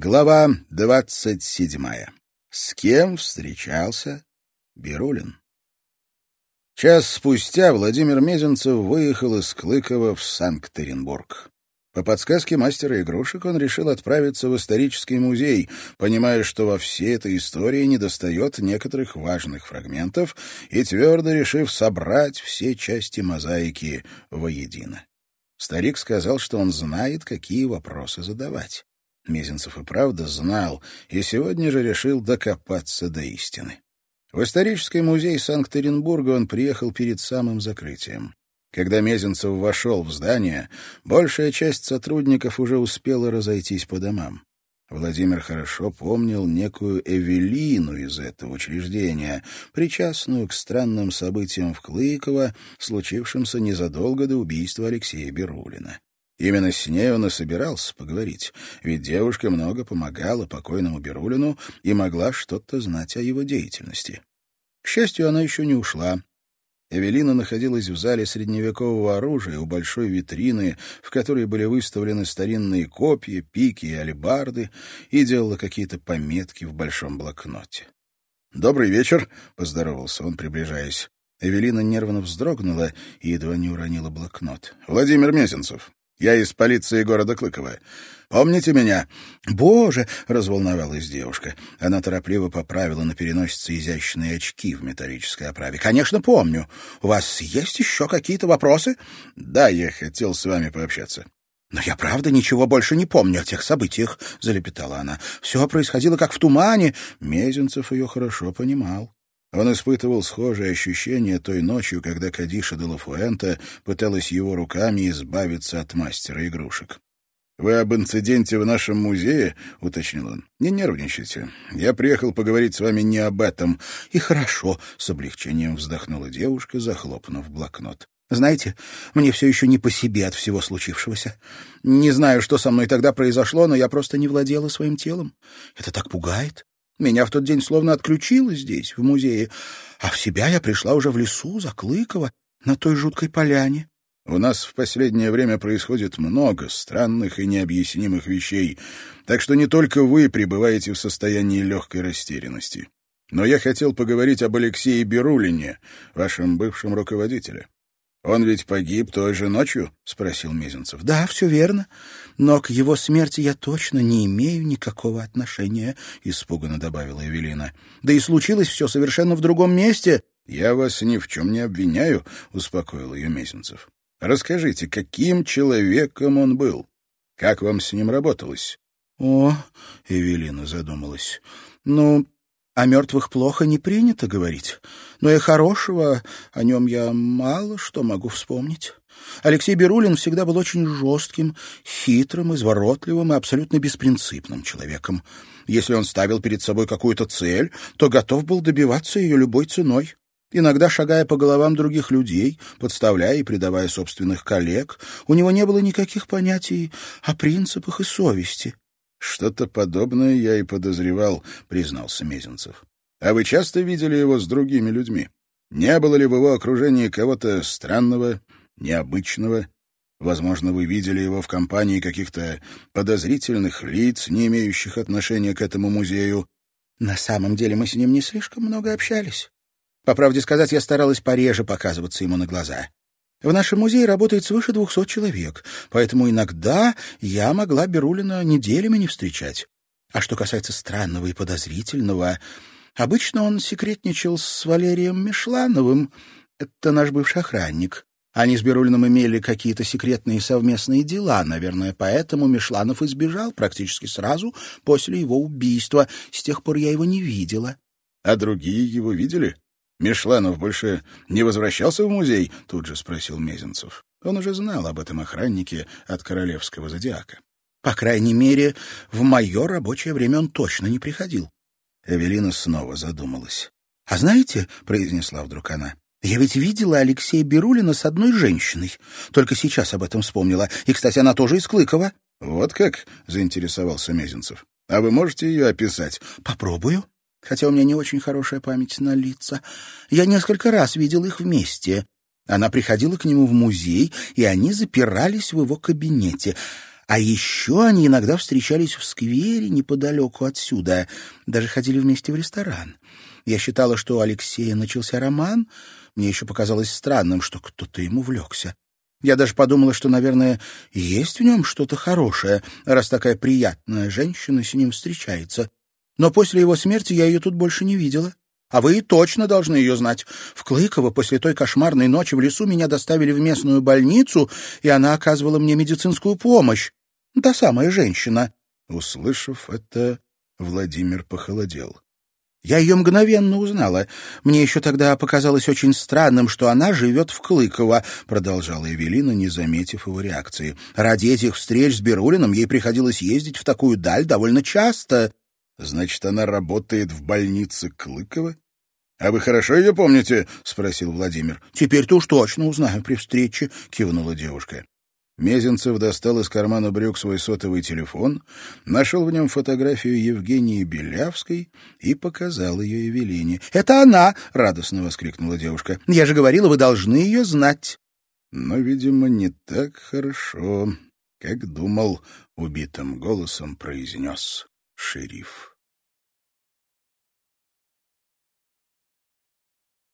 Глава двадцать седьмая. С кем встречался Берулин? Час спустя Владимир Мезенцев выехал из Клыкова в Санкт-Петербург. По подсказке мастера игрушек он решил отправиться в исторический музей, понимая, что во всей этой истории недостает некоторых важных фрагментов, и твердо решив собрать все части мозаики воедино. Старик сказал, что он знает, какие вопросы задавать. Мезенцев и правда знал, и сегодня же решил докопаться до истины. В исторический музей Санкт-Петербурга он приехал перед самым закрытием. Когда Мезенцев вошел в здание, большая часть сотрудников уже успела разойтись по домам. Владимир хорошо помнил некую Эвелину из этого учреждения, причастную к странным событиям в Клыково, случившимся незадолго до убийства Алексея Берулина. Именно с ней он и собирался поговорить, ведь девушка много помогала покойному Берулину и могла что-то знать о его деятельности. К счастью, она еще не ушла. Эвелина находилась в зале средневекового оружия у большой витрины, в которой были выставлены старинные копья, пики и алебарды, и делала какие-то пометки в большом блокноте. «Добрый вечер», — поздоровался он, приближаясь. Эвелина нервно вздрогнула и едва не уронила блокнот. «Владимир Месенцев, я из полиции города Клыково. Помните меня?» «Боже!» — разволновалась девушка. Она торопливо поправила на переносице изящные очки в металлической оправе. «Конечно, помню. У вас есть еще какие-то вопросы?» «Да, я хотел с вами пообщаться». «Но я правда ничего больше не помню о тех событиях», — залепетала она. «Все происходило как в тумане». Мезенцев ее хорошо понимал. Он испытывал схожие ощущения той ночью, когда Кадиша де Лафуэнте пыталась его руками избавиться от мастера игрушек. «Вы об инциденте в нашем музее?» — уточнил он. «Не нервничайте. Я приехал поговорить с вами не об этом». «И хорошо», — с облегчением вздохнула девушка, захлопнув блокнот. «Знаете, мне все еще не по себе от всего случившегося. Не знаю, что со мной тогда произошло, но я просто не владела своим телом. Это так пугает. Меня в тот день словно отключило здесь, в музее, а в себя я пришла уже в лесу, за Клыково, на той жуткой поляне. У нас в последнее время происходит много странных и необъяснимых вещей, так что не только вы пребываете в состоянии легкой растерянности. Но я хотел поговорить об Алексее Берулине, вашем бывшем руководителе. «Он ведь погиб той же ночью?» — спросил Мизинцев. «Да, все верно. Но к его смерти я точно не имею никакого отношения», — испуганно добавила Эвелина. «Да и случилось все совершенно в другом месте». «Я вас ни в чем не обвиняю», — успокоил ее Мизинцев. «Расскажите, каким человеком он был? Как вам с ним работалось?» «О», — Эвелина задумалась, — «ну, о мертвых плохо не принято говорить, но и хорошего о нем я мало что могу вспомнить. Алексей Берулин всегда был очень жестким, хитрым, изворотливым и абсолютно беспринципным человеком. Если он ставил перед собой какую-то цель, то готов был добиваться ее любой ценой. Иногда, шагая по головам других людей, подставляя и предавая собственных коллег, у него не было никаких понятий о принципах и совести. «Что-то подобное я и подозревал», — признался Мезенцев. «А вы часто видели его с другими людьми? Не было ли в его окружении кого-то странного, необычного? Возможно, вы видели его в компании каких-то подозрительных лиц, не имеющих отношения к этому музею?» «На самом деле мы с ним не слишком много общались. По правде сказать, я старалась пореже показываться ему на глаза. В нашем музее работает свыше двухсот человек, поэтому иногда я могла Берулина неделями не встречать. А что касается странного и подозрительного, обычно он секретничал с Валерием Мишлановым, это наш бывший охранник. Они с Берулиным имели какие-то секретные совместные дела, наверное, поэтому Мишланов избежал практически сразу после его убийства. С тех пор я его не видела. — А другие его видели? Мишланов больше не возвращался в музей? Тут же спросил Мезенцев. Он уже знал об этом охраннике от королевского зодиака. По крайней мере, в мое рабочее время он точно не приходил. Эвелина снова задумалась. «А знаете, — произнесла вдруг она, — я ведь видела Алексея Берулина с одной женщиной. Только сейчас об этом вспомнила. И, кстати, она тоже из Клыкова». «Вот как?» — заинтересовался Мезенцев. «А вы можете ее описать?» «Попробую хотя у меня не очень хорошая память на лица. Я несколько раз видел их вместе. Она приходила к нему в музей, и они запирались в его кабинете. А еще они иногда встречались в сквере неподалеку отсюда, даже ходили вместе в ресторан. Я считала, что у Алексея начался роман. Мне еще показалось странным, что кто-то ему влекся. Я даже подумала, что, наверное, есть в нем что-то хорошее, раз такая приятная женщина с ним встречается. Но после его смерти я ее тут больше не видела. А вы и точно должны ее знать. В Клыково после той кошмарной ночи в лесу меня доставили в местную больницу, и она оказывала мне медицинскую помощь. Та самая женщина. Услышав это, Владимир похолодел. Я ее мгновенно узнала. Мне еще тогда показалось очень странным, что она живет в Клыково, продолжала Эвелина, не заметив его реакции. Ради этих встреч с Берулиным ей приходилось ездить в такую даль довольно часто. Значит, она работает в больнице Клыково? «А вы хорошо ее помните?» — спросил Владимир. «Теперь-то уж точно узнаю при встрече», — кивнула девушка. Мезенцев достал из кармана брюк свой сотовый телефон, нашел в нем фотографию Евгении Белявской и показал ее Евелине. «Это она!» — радостно воскликнула девушка. «Я же говорила, вы должны ее знать!» Но, видимо, не так хорошо, как думал, убитым голосом произнес шериф.